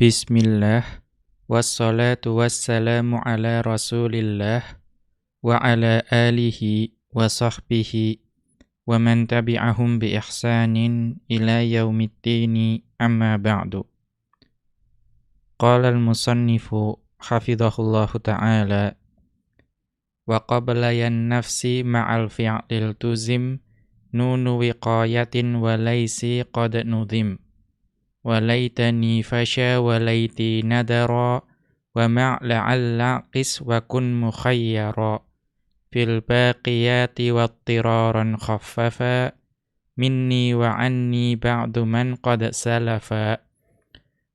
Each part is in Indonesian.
Bismillah. Wassalatu wassalamu ala rasulillah Wa ala alihi wa sahbihi Wa man tabi'ahum bi ihsanin ila yaumiddini amma ba'du. Qala al-musannifu hafidhahullahu ta'ala Wa qabla yan nafsi ma'al fi'lil tuzim Nunu wiqayatin wa laysi qad nudhim وليتني فشا وليتي ندرا ومع لعل قس وكن مخيرا. في الباقيات واضطرارا خففا مني وعني بعد من قد سلفا.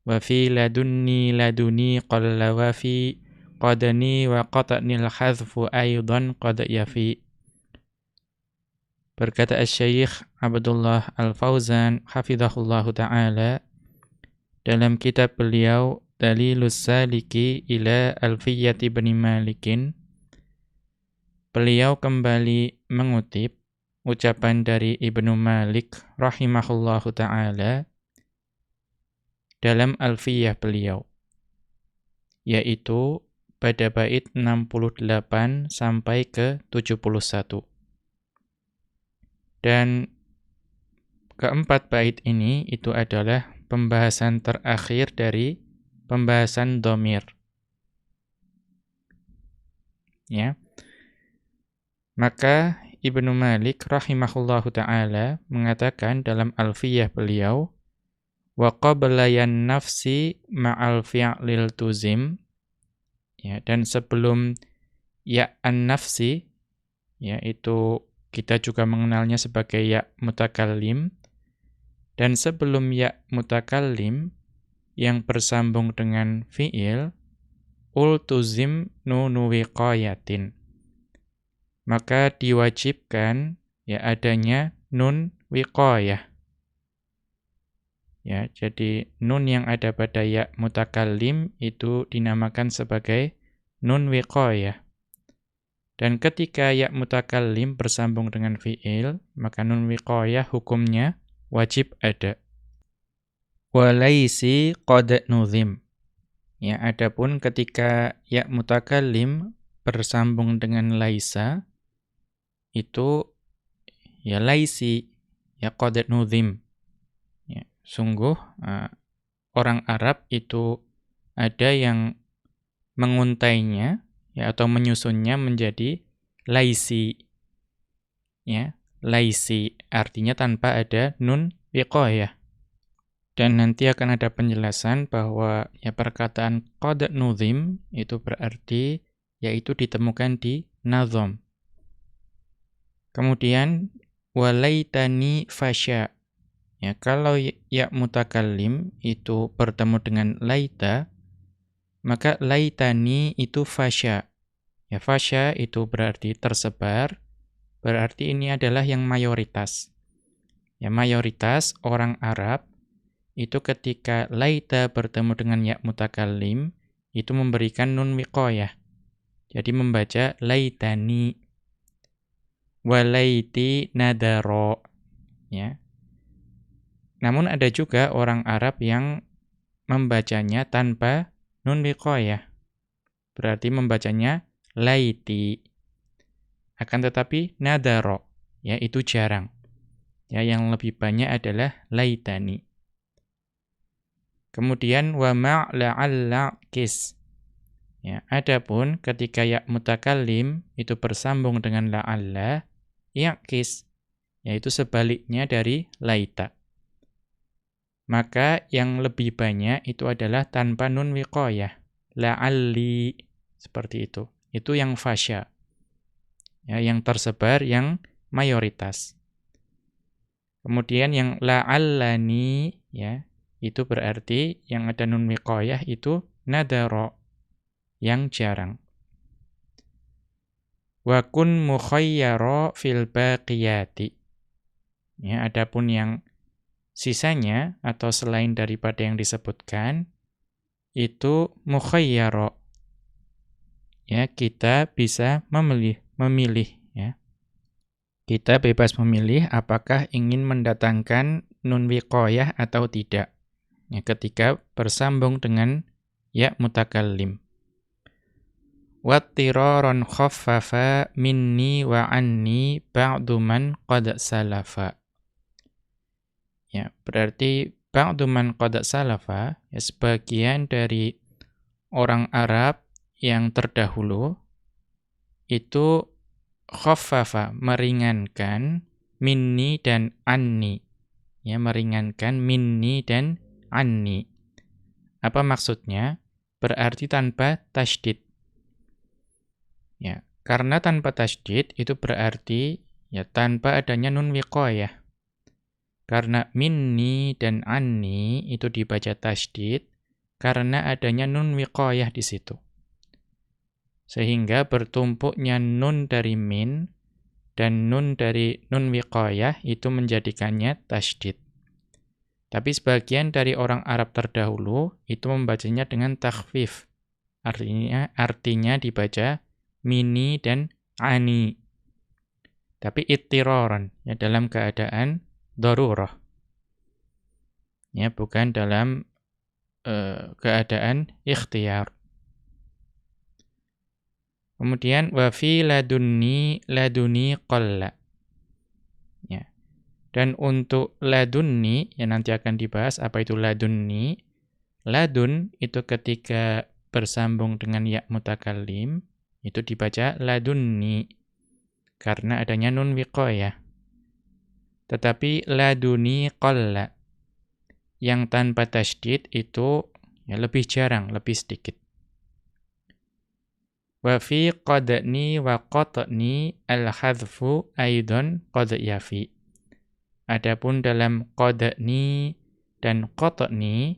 وفي لدني لدني قل وفي قدني وقطني الحذف أيضا قد يفي. Berkata Syekh Abdullah Al-Fauzan hafizahullahu taala dalam kitab beliau Dalilus Saliki ila Alfiyati bin Malikin beliau kembali mengutip ucapan dari Ibnu Malik rahimahullahu taala dalam Alfiyah beliau yaitu pada bait 68 sampai ke 71 dan keempat bait ini itu adalah pembahasan terakhir dari pembahasan domir. Ya. Maka Ibnu Malik rahimahullahu taala mengatakan dalam Alfiyah beliau wa qabla nafsi ma'al fi'lil tuzim ya dan sebelum ya an-nafsi ya itu kita juga mengenalnya sebagai ya mutakallim dan sebelum ya mutakallim yang bersambung dengan fi'il, ultuzim nunu wiqayatin. Maka diwajibkan ya adanya nun wiqayah. Ya, jadi nun yang ada pada ya mutakallim itu dinamakan sebagai nun wiqayah. Dan ketika ya mutakallim bersambung dengan fi'il, maka nun wiqayah hukumnya wajib ada. Walaisi qad nuzim. Ya, adapun ketika ya mutakallim bersambung dengan laisa itu ya laisi ya qad nuzim. Ya, sungguh uh, orang Arab itu ada yang menguntainya ya atau menyusunnya menjadi laisi. Ya, laisi, artinya tanpa ada nun wiqayah. Dan nanti akan ada penjelasan bahwa ya perkataan qad nuzim itu berarti yaitu ditemukan di nazom. Kemudian walaitani fasya. Ya, kalau ya mutakallim itu bertemu dengan laita, maka laitani itu fasya. Ya fasya itu berarti tersebar Berarti ini adalah yang mayoritas. Ya, mayoritas orang Arab itu ketika laita bertemu dengan ya mutakallim itu memberikan nun wiqayah. Jadi membaca laitani walaiti nadaro ya. Namun ada juga orang Arab yang membacanya tanpa nun wiqayah. Berarti membacanya laiti akan tetapi nadaro, ya itu jarang. Ya, yang lebih banyak adalah laitani. Kemudian wa ma'la'alla kis. Ya, adapun ketika ya mutakallim itu bersambung dengan la'alla, ya kis, yaitu sebaliknya dari laita. Maka yang lebih banyak itu adalah tanpa nun wiqayah. La'alli, seperti itu. Itu yang fasya ya, yang tersebar yang mayoritas. Kemudian yang la'allani ya, itu berarti yang ada nun wiqayah itu nadara yang jarang. Wa kun mukhayyara fil baqiyati. Ya, adapun yang sisanya atau selain daripada yang disebutkan itu mukhayyara. Ya, kita bisa memilih memilih ya. Kita bebas memilih apakah ingin mendatangkan nun wiqayah atau tidak. ya, ketika bersambung dengan ya mutakallim. Wattiraron khaffafa minni wa anni ba'du man qad salafa. Ya, berarti ba'du man qad salafa, ya, sebagian dari orang Arab yang terdahulu itu khaffafa meringankan minni dan anni. Ya, meringankan minni dan anni. Apa maksudnya? Berarti tanpa tasydid. Ya, karena tanpa tasydid itu berarti ya tanpa adanya nun wiqayah. Karena minni dan anni itu dibaca tasydid karena adanya nun wiqayah di situ. Sehingga bertumpuknya nun dari min dan nun dari nun wiqayah itu menjadikannya tasydid. Tapi sebagian dari orang Arab terdahulu itu membacanya dengan takhfif. Artinya artinya dibaca mini dan ani. Tapi ittiroran ya dalam keadaan darurah. Ya bukan dalam uh, keadaan ikhtiar. Kemudian wa fi ladunni laduni qalla. Ya. Dan untuk ladunni yang nanti akan dibahas apa itu ladunni? Ladun itu ketika bersambung dengan ya mutakallim itu dibaca ladunni karena adanya nun wiqayah. Tetapi laduni qalla yang tanpa tasydid itu ya lebih jarang, lebih sedikit. Wa fi qadni wa qatni al-hadfu aidon qad yafi. Adapun dalam qadni dan qatni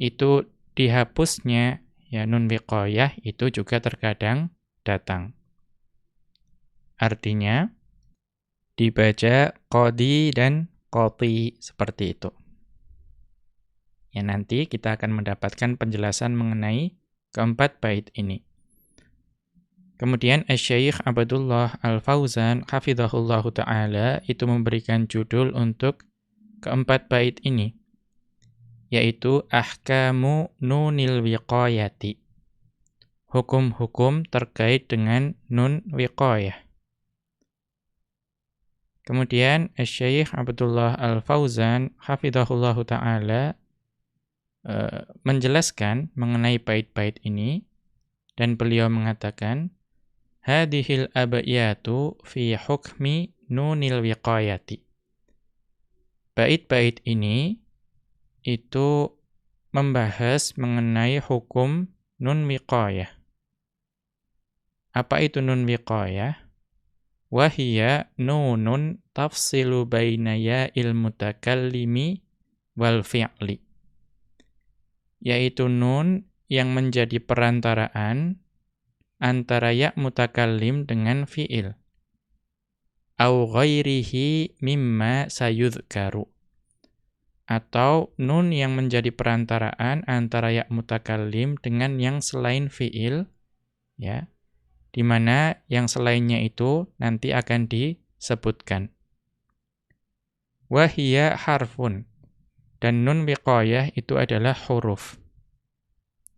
itu dihapusnya ya nun wiqayah itu juga terkadang datang. Artinya dibaca qadi dan qati seperti itu. Ya nanti kita akan mendapatkan penjelasan mengenai keempat bait ini. Kemudian Syekh Abdullah Al-Fauzan hafizahullahu taala itu memberikan judul untuk keempat bait ini yaitu ahkamu nunil wiqayati. Hukum-hukum terkait dengan nun wiqayah. Kemudian Syekh Abdullah Al-Fauzan hafizahullahu taala uh, menjelaskan mengenai bait-bait ini dan beliau mengatakan hadhil abayatu fi hukmi nunil wiqayati. Bait-bait ini itu membahas mengenai hukum nun wiqayah. Apa itu nun wiqayah? Wahia nunun tafsilu bainaya ilmu takallimi wal fi'li. Yaitu nun yang menjadi perantaraan antara ya mutakallim dengan fi'il. Au ghairihi mimma sayudhkaru. Atau nun yang menjadi perantaraan antara ya mutakallim dengan yang selain fi'il, ya, di mana yang selainnya itu nanti akan disebutkan. Wahia harfun. Dan nun wiqayah itu adalah huruf.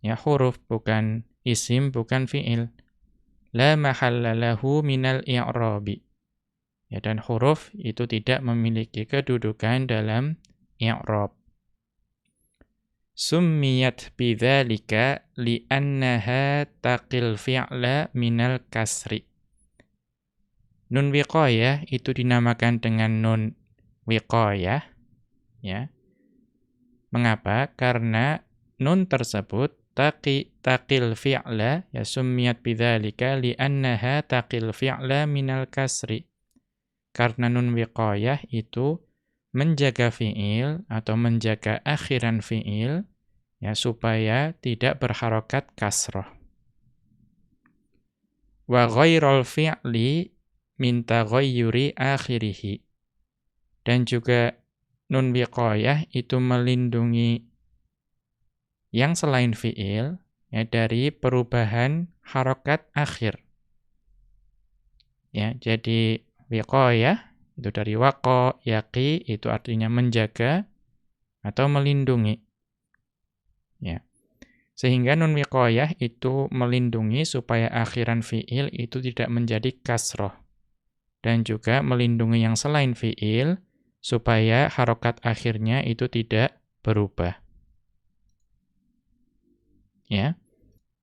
Ya, huruf bukan isim bukan fi'il. La mahalla lahu minal i'rabi. Ya, dan huruf itu tidak memiliki kedudukan dalam i'rab. Summiyat bidzalika li'annaha taqil fi'la minal kasri. Nun wiqayah itu dinamakan dengan nun wiqayah. Ya. Mengapa? Karena nun tersebut taqi taqil fi'la ya summiyat bidzalika li'annaha taqil fi'la minal kasri. Karena nun wiqayah itu menjaga fi'il atau menjaga akhiran fi'il ya supaya tidak berharokat kasroh. Wa ghairal fi'li minta ghayyuri akhirihi. Dan juga nun wiqayah itu melindungi yang selain fi'il ya dari perubahan harokat akhir. Ya, jadi wiqayah itu dari waqo, yaqi itu artinya menjaga atau melindungi. Ya. Sehingga nun wiqayah itu melindungi supaya akhiran fi'il itu tidak menjadi kasroh. Dan juga melindungi yang selain fi'il supaya harokat akhirnya itu tidak berubah. Ya.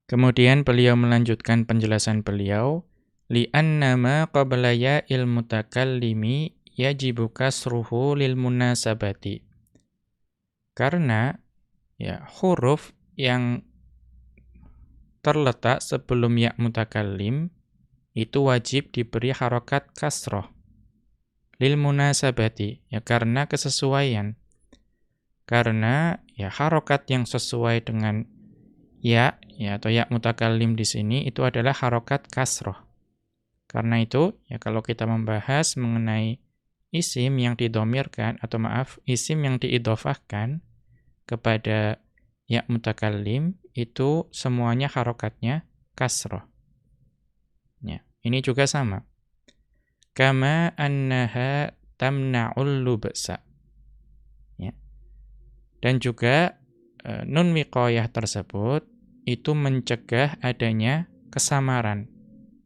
Kemudian beliau melanjutkan penjelasan beliau, li'anna ma qabla ya'il mutakallimi yajibu kasruhu lil munasabati. Karena ya huruf yang terletak sebelum ya mutakallim itu wajib diberi harokat kasroh lil munasabati ya karena kesesuaian karena ya harokat yang sesuai dengan ya ya atau ya mutakallim di sini itu adalah harokat kasroh karena itu ya kalau kita membahas mengenai isim yang didomirkan atau maaf isim yang diidofahkan kepada ya mutakallim itu semuanya harokatnya kasroh. Ya, ini juga sama. Kama annaha tamna'ul lubsa. Ya. Dan juga nun wiqayah tersebut itu mencegah adanya kesamaran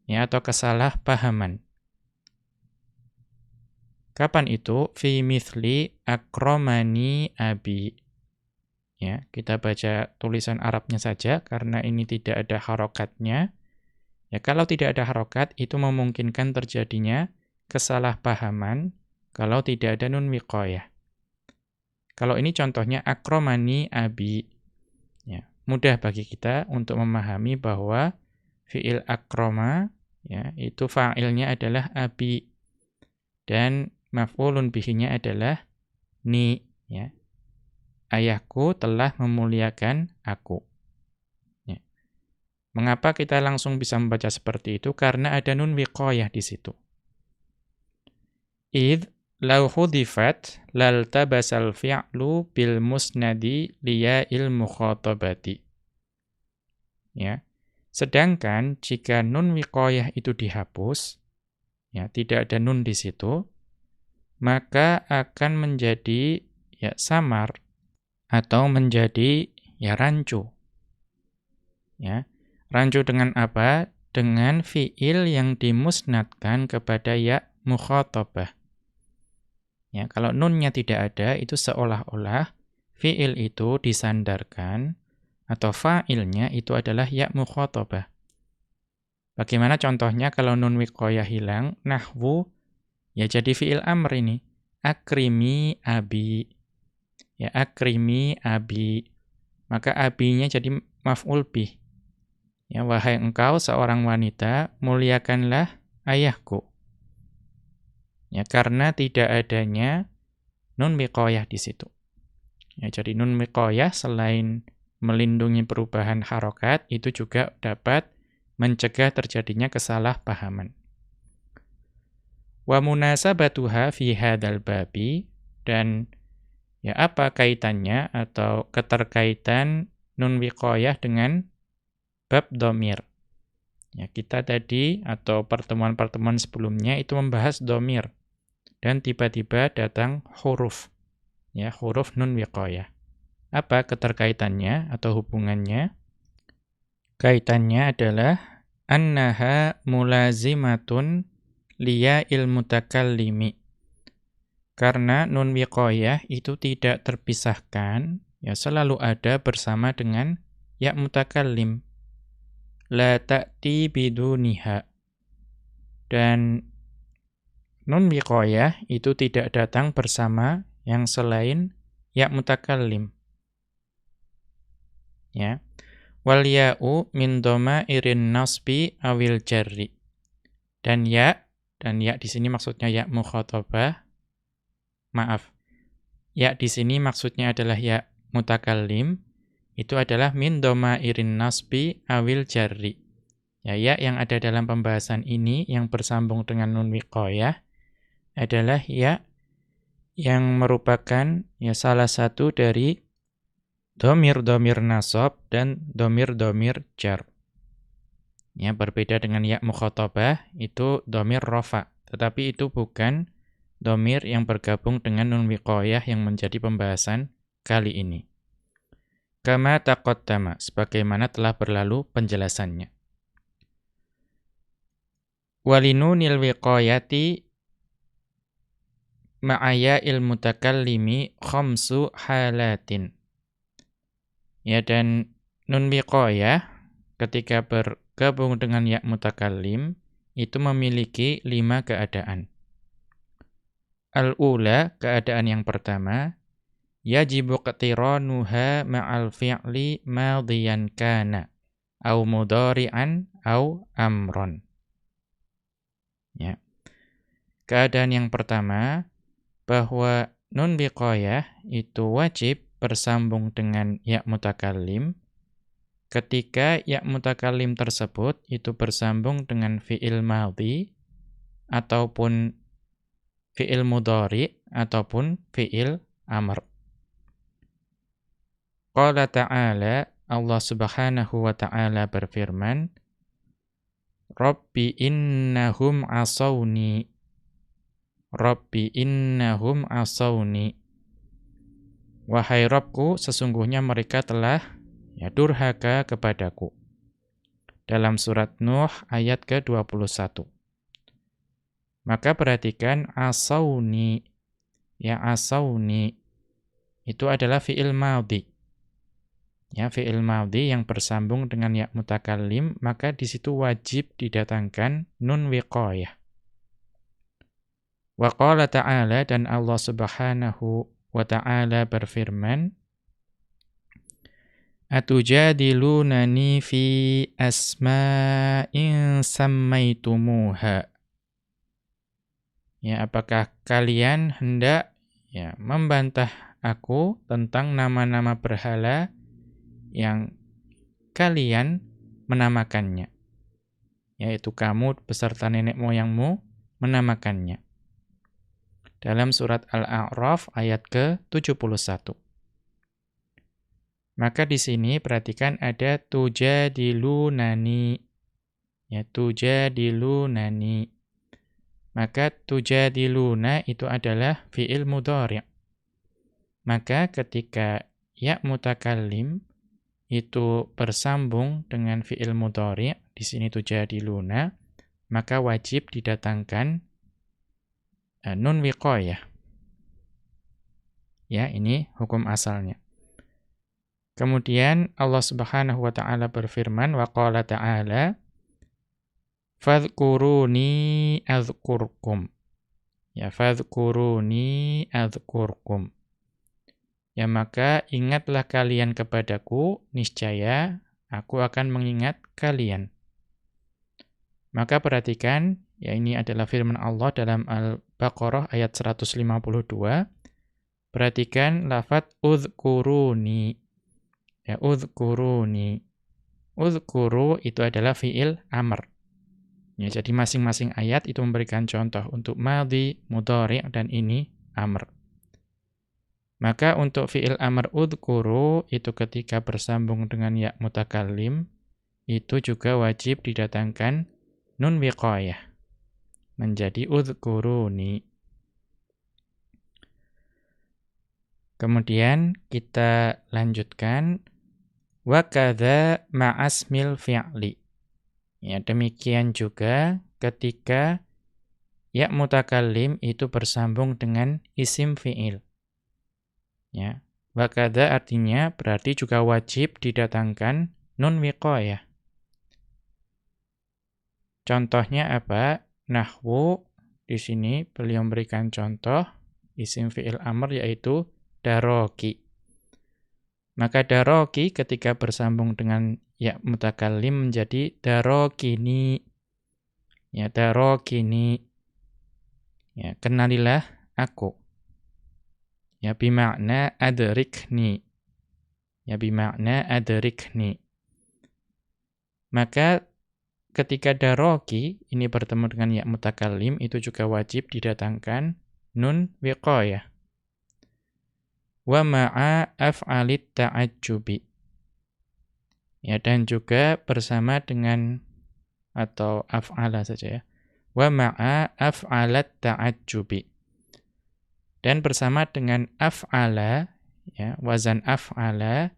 ya atau kesalahpahaman. Kapan itu? Fi mithli akromani abi. Ya, kita baca tulisan Arabnya saja karena ini tidak ada harokatnya. Ya, kalau tidak ada harokat itu memungkinkan terjadinya kesalahpahaman kalau tidak ada nun wiqayah. Kalau ini contohnya akromani abi. Ya, mudah bagi kita untuk memahami bahwa fiil akroma ya, itu fa'ilnya adalah abi dan maf'ulun bihinya adalah ni ya ayahku telah memuliakan aku. Ya. Mengapa kita langsung bisa membaca seperti itu? Karena ada nun wiqayah di situ. Id lau hudifat lal tabasal fi'lu bil musnadi il mukhatabati. Ya. Sedangkan jika nun wiqayah itu dihapus, ya tidak ada nun di situ, maka akan menjadi ya samar atau menjadi ya rancu. Ya. Rancu dengan apa? Dengan fiil yang dimusnadkan kepada ya mukhatabah. Ya, kalau nunnya tidak ada itu seolah-olah fiil itu disandarkan atau fa'ilnya itu adalah ya mukhatabah. Bagaimana contohnya kalau nun wiqayah hilang, nahwu ya jadi fiil amr ini. Akrimi abi ya akrimi abi maka abinya jadi maf'ul bih ya wahai engkau seorang wanita muliakanlah ayahku ya karena tidak adanya nun miqoyah di situ ya jadi nun miqoyah selain melindungi perubahan harokat itu juga dapat mencegah terjadinya kesalahpahaman wa munasabatuha fi hadzal babi dan Ya, apa kaitannya atau keterkaitan nun wiqayah dengan bab domir? Ya, kita tadi atau pertemuan-pertemuan sebelumnya itu membahas domir. Dan tiba-tiba datang huruf. Ya, huruf nun wiqayah. Apa keterkaitannya atau hubungannya? Kaitannya adalah annaha mulazimatun liya ilmutakallimi karena nun wiqayah itu tidak terpisahkan, ya selalu ada bersama dengan ya mutakallim. La ta'ti biduniha. Dan nun wiqayah itu tidak datang bersama yang selain ya mutakallim. Ya. Wal ya'u min irin nasbi awil jarri. Dan ya dan ya di sini maksudnya ya mukhatabah maaf. Ya di sini maksudnya adalah ya mutakallim itu adalah min irin nasbi awil jarri. Ya ya yang ada dalam pembahasan ini yang bersambung dengan nun wiqayah adalah ya yang merupakan ya salah satu dari domir-domir nasab dan domir-domir jar. Ya, berbeda dengan ya mukhatabah, itu domir rofa. Tetapi itu bukan domir yang bergabung dengan nun wiqayah yang menjadi pembahasan kali ini. Kama taqaddama, sebagaimana telah berlalu penjelasannya. Walinunil wiqayati ma'aya ilmu takallimi khamsu halatin. Ya dan nun wiqayah ketika bergabung dengan ya mutakallim itu memiliki lima keadaan. Al-ula, keadaan yang pertama, yajibu qatiranuha ma'al fi'li madhiyan kana au mudhari'an au amron. Ya. Keadaan yang pertama bahwa nun biqayah itu wajib bersambung dengan ya mutakallim ketika ya mutakallim tersebut itu bersambung dengan fi'il madhi ataupun fi'il mudhari ataupun fi'il amr. Qala ta'ala Allah Subhanahu wa taala berfirman Rabbi innahum asawni Rabbi innahum asawni Wahai Rabbku sesungguhnya mereka telah ya durhaka kepadaku dalam surat Nuh ayat ke-21 maka perhatikan asauni. Ya asauni itu adalah fi'il madhi. Ya fi'il madhi yang bersambung dengan ya mutakallim, maka di situ wajib didatangkan nun wiqayah. Wa qala ta'ala dan Allah Subhanahu wa ta'ala berfirman Atujadilunani fi asma'in sammaitumuha Ya, apakah kalian hendak ya membantah aku tentang nama-nama berhala yang kalian menamakannya? Yaitu kamu beserta nenek moyangmu menamakannya. Dalam surat Al-A'raf ayat ke-71. Maka di sini perhatikan ada tujadilunani. Ya, tujadilunani. Maka tujadiluna itu adalah fi'il mudhari'. Maka ketika ya mutakallim itu bersambung dengan fi'il mudhari', di sini tujadiluna, maka wajib didatangkan uh, nun wiqayah. Ya, ini hukum asalnya. Kemudian Allah Subhanahu wa taala berfirman wa qala ta'ala Fadhkuruni azkurkum. Ya, fadhkuruni azkurkum. Ya, maka ingatlah kalian kepadaku, niscaya aku akan mengingat kalian. Maka perhatikan, ya ini adalah firman Allah dalam Al-Baqarah ayat 152. Perhatikan lafat uzkuruni. Ya, uzkuruni. Uzkuru itu adalah fi'il amr. Ya, jadi masing-masing ayat itu memberikan contoh untuk madhi, mudhari' dan ini amr. Maka untuk fi'il amr udhkuru itu ketika bersambung dengan ya mutakallim itu juga wajib didatangkan nun wiqayah menjadi udhkuruni. Kemudian kita lanjutkan wa kadza ma'asmil fi'li. Ya, demikian juga ketika ya mutakallim itu bersambung dengan isim fi'il. Ya, wakada artinya berarti juga wajib didatangkan nun wiqayah. Contohnya apa? Nahwu di sini beliau memberikan contoh isim fi'il amr yaitu daroki. Maka daroki ketika bersambung dengan ya mutakallim menjadi darokini. Ya darokini. Ya kenalilah aku. Ya bimakna adrikni. Ya bimakna adrikni. Maka ketika daroki ini bertemu dengan ya mutakallim itu juga wajib didatangkan nun wiqayah wa ma'a af'alit ta'ajjubi. Ya, dan juga bersama dengan atau af'ala saja ya. Wa ma'a af'alat ta'ajjubi. Dan bersama dengan af'ala ya, wazan af'ala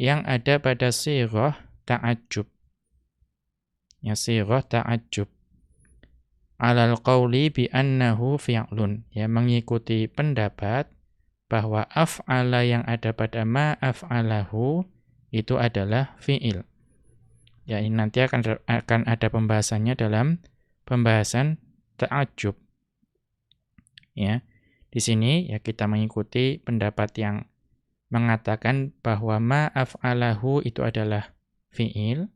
yang ada pada sirah ta'ajjub. Ya sirah ta'ajjub. Alal qawli bi annahu fi'lun. Ya mengikuti pendapat bahwa af'ala yang ada pada ma af'alahu itu adalah fi'il. Ya ini nanti akan akan ada pembahasannya dalam pembahasan ta'ajjub. Ya. Di sini ya kita mengikuti pendapat yang mengatakan bahwa ma af'alahu itu adalah fi'il.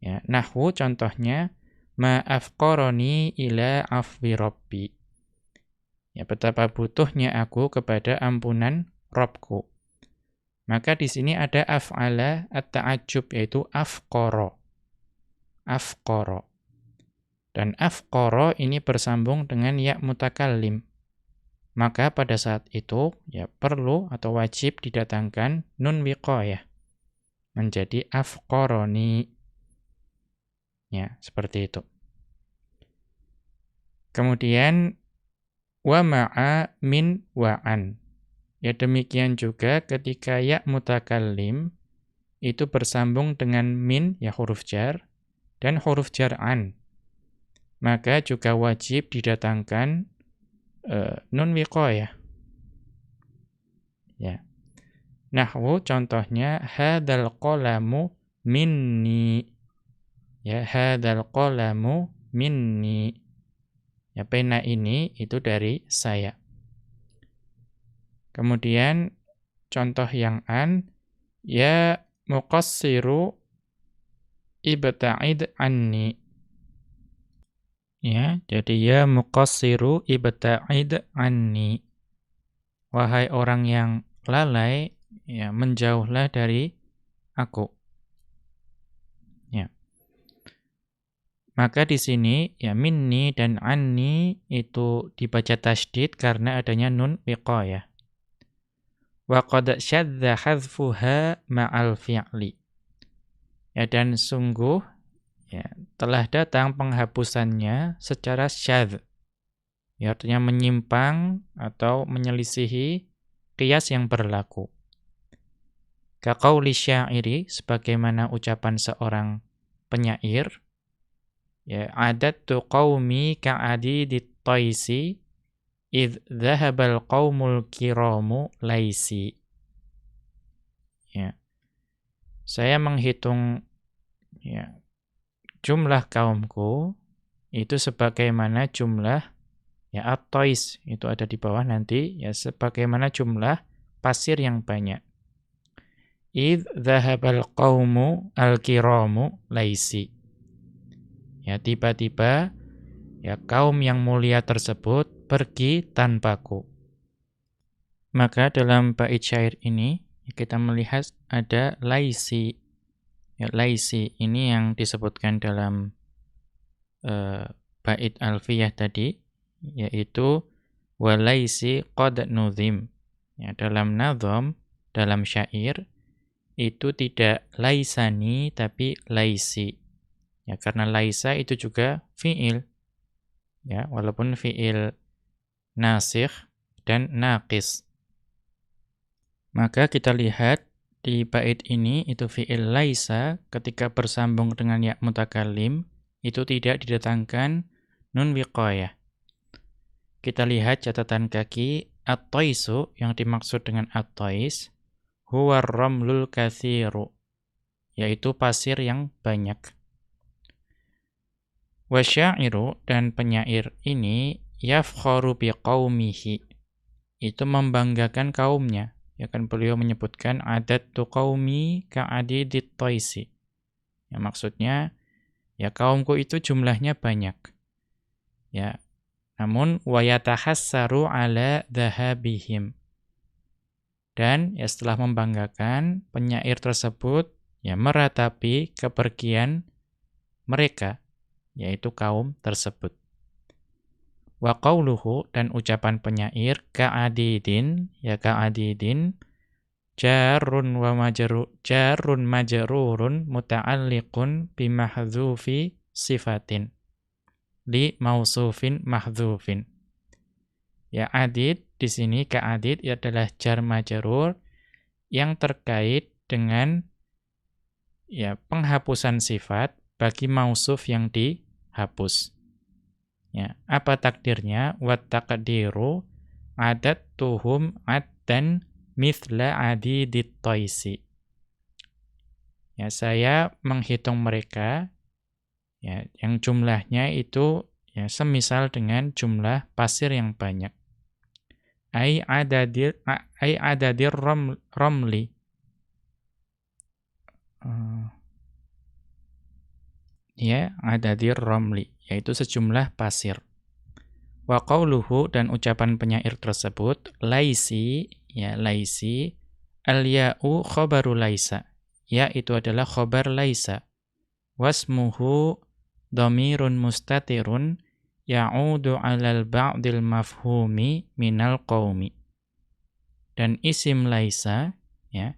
Ya, nahwu contohnya ma afqarani ila afwi rabbi. Ya, betapa butuhnya aku kepada ampunan Robku. Maka di sini ada af'ala at-ta'ajjub yaitu afqara. Afqara. Dan afqara ini bersambung dengan ya mutakallim. Maka pada saat itu ya perlu atau wajib didatangkan nun wiqayah menjadi afqarani. Ya, seperti itu. Kemudian wa ma'a min wa'an. Ya demikian juga ketika ya mutakallim itu bersambung dengan min ya huruf jar dan huruf jar an maka juga wajib didatangkan uh, nun wiqayah. Ya. Nahwu contohnya hadzal qalamu minni. Ya, hadzal qalamu minni. Ya, pena ini itu dari saya. Kemudian contoh yang an ya muqassiru ibta'id anni. Ya, jadi ya muqassiru ibta'id anni. Wahai orang yang lalai, ya menjauhlah dari aku. Ya. Maka di sini ya minni dan anni itu dibaca tasydid karena adanya nun wiqayah. Wa qad syadza hadzfuha ma'al fi'li. Ya dan sungguh ya, telah datang penghapusannya secara syadz. Ya, artinya menyimpang atau menyelisihi kias yang berlaku. Kaqauli syairi sebagaimana ucapan seorang penyair ya adattu qaumi ka'adidit taisi id dhahabal qaumul kiramu laisi ya saya menghitung ya jumlah kaumku itu sebagaimana jumlah ya atois itu ada di bawah nanti ya sebagaimana jumlah pasir yang banyak. Id dhahabal qaumu al-kiramu laisi. Ya tiba-tiba ya kaum yang mulia tersebut pergi tanpaku. Maka dalam bait syair ini kita melihat ada laisi Ya, laisi ini yang disebutkan dalam uh, bait alfiyah tadi yaitu walaisi qad nuzim. Ya, dalam nazam, dalam syair itu tidak laisani tapi laisi. Ya, karena laisa itu juga fiil. Ya, walaupun fiil nasikh dan naqis. Maka kita lihat di bait ini itu fi'il laisa ketika bersambung dengan ya mutakallim itu tidak didatangkan nun wiqayah. Kita lihat catatan kaki at-taisu yang dimaksud dengan at-tais huwa ramlul yaitu pasir yang banyak. Wasyairu dan penyair ini yafkharu biqaumihi itu membanggakan kaumnya ya kan beliau menyebutkan adat tuqaumi ka'adidit taisi. Ya maksudnya ya kaumku itu jumlahnya banyak. Ya. Namun wayatahassaru ala dhahabihim. Dan ya setelah membanggakan penyair tersebut ya meratapi kepergian mereka yaitu kaum tersebut. Wa qawluhu dan ucapan penyair ka'adidin ya ka'adidin jarun wa majru jarun majrurun muta'alliqun bimahdzufi sifatin li mausufin mahdzufin. Ya adid di sini ka'adid adalah jar majrur yang terkait dengan ya penghapusan sifat bagi mausuf yang dihapus. Ya, apa takdirnya? Wat taqdiru adat tuhum addan mithla adidit toisi. Ya, saya menghitung mereka ya yang jumlahnya itu ya semisal dengan jumlah pasir yang banyak. Ai adadir ai adadir rom, romli uh, ya adadir romli yaitu sejumlah pasir. Wa qauluhu dan ucapan penyair tersebut laisi ya laisi al ya'u khabaru laisa. Ya itu adalah khabar laisa. Wasmuhu dhamirun mustatirun ya'udu 'alal ba'dil mafhumi minal qaumi. Dan isim laisa ya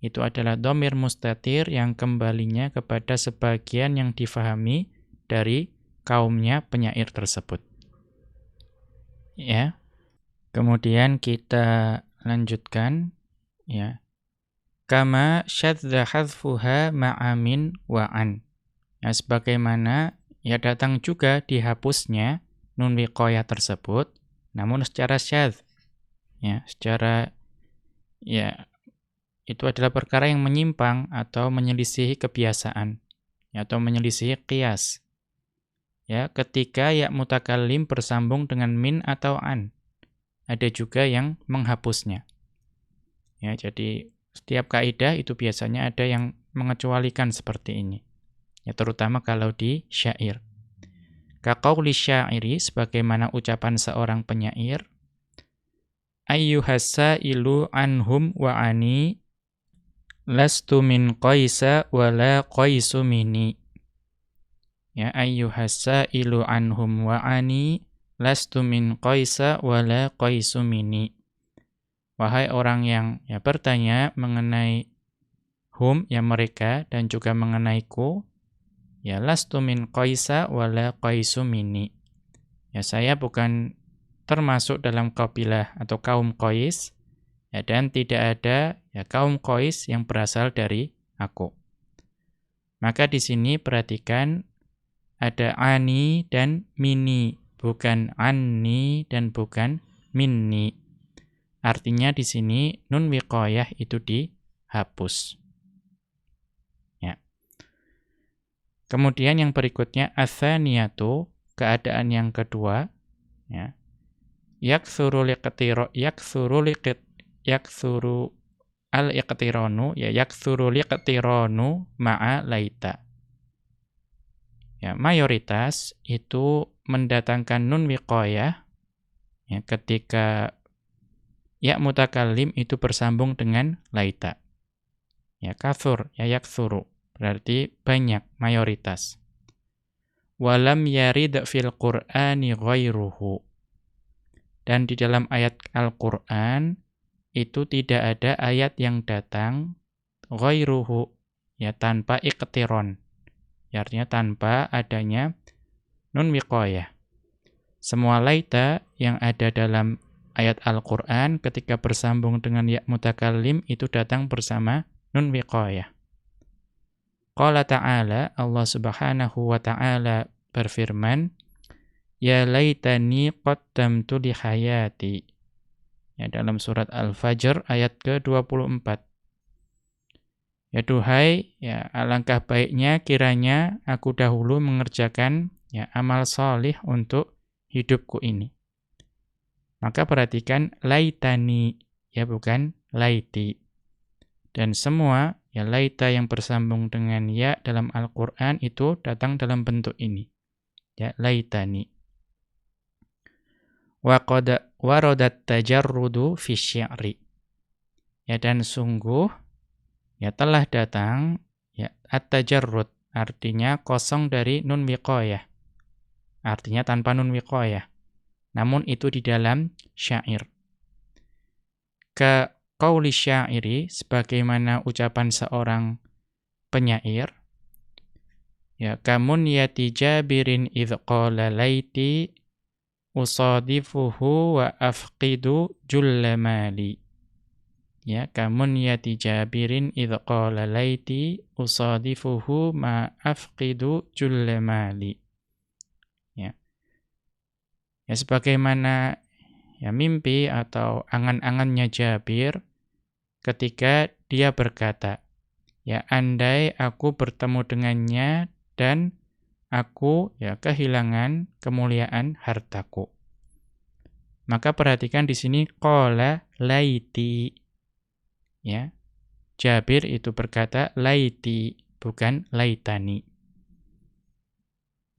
itu adalah domir mustatir yang kembalinya kepada sebagian yang difahami dari kaumnya penyair tersebut. Ya. Kemudian kita lanjutkan ya. Kama syadza hadfuha ma'amin wa'an. Ya, sebagaimana ya datang juga dihapusnya nun wiqayah tersebut namun secara syadz. Ya, secara ya itu adalah perkara yang menyimpang atau menyelisihi kebiasaan ya, atau menyelisihi qiyas. Ya, ketika ya mutakallim bersambung dengan min atau an. Ada juga yang menghapusnya. Ya, jadi setiap kaidah itu biasanya ada yang mengecualikan seperti ini. Ya, terutama kalau di syair. Kaqauli syairi sebagaimana ucapan seorang penyair ayyuhassa ilu anhum wa ani Lastu min qaisa wala qaisu mini. Ya ayyuhas ilu anhum wa ani lastu min qaisa wala qaisu mini. Wahai orang yang ya bertanya mengenai hum ya mereka dan juga mengenaiku ya lastu min qaisa wala qaisu mini. Ya saya bukan termasuk dalam kabilah atau kaum Qais Ya, dan tidak ada ya kaum kois yang berasal dari aku. Maka di sini perhatikan ada ani dan mini, bukan ani dan bukan minni. Artinya di sini nun wiqayah itu dihapus. Ya. Kemudian yang berikutnya atsaniyatu, keadaan yang kedua, ya. Yaktsuru liqtira yaktsuru liqit yaksuru al-iqtiranu ya yaksuru liqtiranu ma'a laita. Ya, mayoritas itu mendatangkan nun wiqayah ya ketika ya mutakallim itu bersambung dengan laita. Ya kasur ya yaksuru berarti banyak mayoritas. Walam yarid fil Qur'ani ghairuhu. Dan di dalam ayat Al-Qur'an itu tidak ada ayat yang datang ghairuhu ya tanpa iqtiron. Ya, artinya tanpa adanya nun wiqayah. Semua laita yang ada dalam ayat Al-Qur'an ketika bersambung dengan ya mutakallim itu datang bersama nun wiqayah. Qala ta'ala Allah Subhanahu wa ta'ala berfirman Ya laitani qaddamtu li hayati Ya, dalam surat Al-Fajr ayat ke-24. Ya duhai, ya alangkah baiknya kiranya aku dahulu mengerjakan ya amal solih untuk hidupku ini. Maka perhatikan laitani, ya bukan laiti. Dan semua ya laita yang bersambung dengan ya dalam Al-Qur'an itu datang dalam bentuk ini. Ya laitani. Wa qad waradat tajarrudu fi syi'ri. Ya dan sungguh ya telah datang ya at-tajarrud artinya kosong dari nun wiqayah. Artinya tanpa nun wiqayah. Namun itu di dalam syair. Ke qauli syairi sebagaimana ucapan seorang penyair ya kamun yati jabirin idh qala laiti usadifuhu wa afqidu jullamali. ya kamun yati Jabirin idh qala laiti usadifuhu ma afqidu jullemali ya ya sebagaimana ya mimpi atau angan-angannya Jabir ketika dia berkata ya andai aku bertemu dengannya dan aku ya kehilangan kemuliaan hartaku maka perhatikan di sini qala laiti Ya. Jabir itu berkata laiti bukan laitani.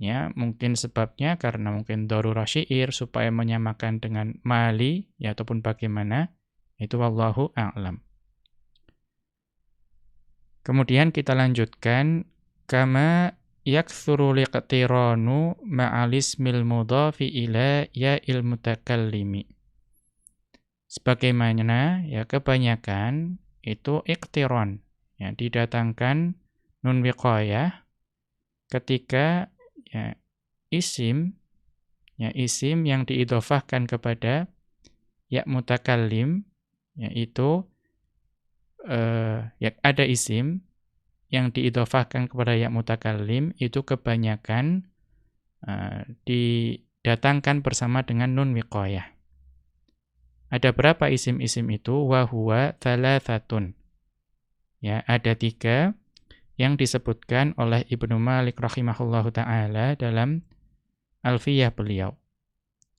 Ya, mungkin sebabnya karena mungkin darurah syair supaya menyamakan dengan mali ya ataupun bagaimana itu wallahu a'lam. Kemudian kita lanjutkan kama yakthuru liqtiranu ma'alismil mudhafi ila ya ilmutakallimi sebagaimana ya kebanyakan itu iktiron ya didatangkan nun wiqayah ketika ya isim ya isim yang diidhofahkan kepada ya mutakallim yaitu eh, ya ada isim yang diidhofahkan kepada ya mutakallim itu kebanyakan eh, didatangkan bersama dengan nun wiqayah ada berapa isim-isim itu? Wahuwa thalathatun. Ya, ada tiga yang disebutkan oleh Ibnu Malik rahimahullahu taala dalam Alfiyah beliau.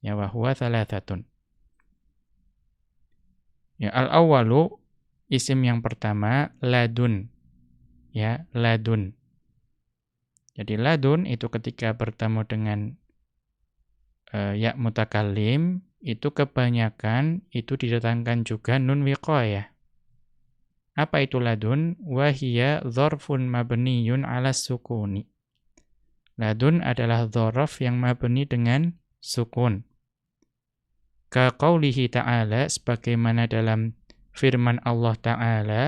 Ya, wahuwa thalathatun. Ya, al-awwalu isim yang pertama ladun. Ya, ladun. Jadi ladun itu ketika bertemu dengan uh, ya mutakallim itu kebanyakan itu didatangkan juga nun wiqayah. Apa itu ladun? Wahia dzarfun mabniyun ala sukuni. Ladun adalah dzaraf yang mabni dengan sukun. Ka qaulihi ta'ala sebagaimana dalam firman Allah ta'ala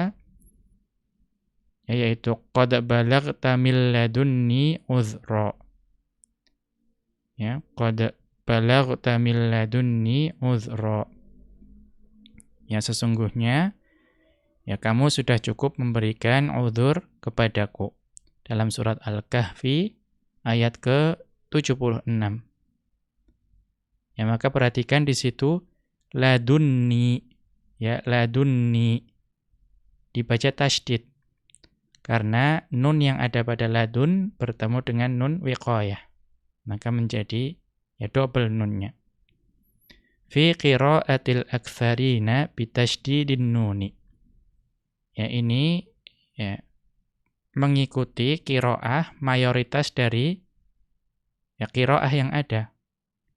yaitu qad balaghta min ladunni uzra. Ya, qad balaghta min ladunni uzra. Ya sesungguhnya ya kamu sudah cukup memberikan uzur kepadaku. Dalam surat Al-Kahfi ayat ke-76. Ya maka perhatikan di situ ladunni ya ladunni dibaca tasydid karena nun yang ada pada ladun bertemu dengan nun wiqayah maka menjadi Ya double nunnya. Fi qira'atil aktsarina bitasydidin nuni. Ya ini ya mengikuti qiraah mayoritas dari ya qiraah yang ada.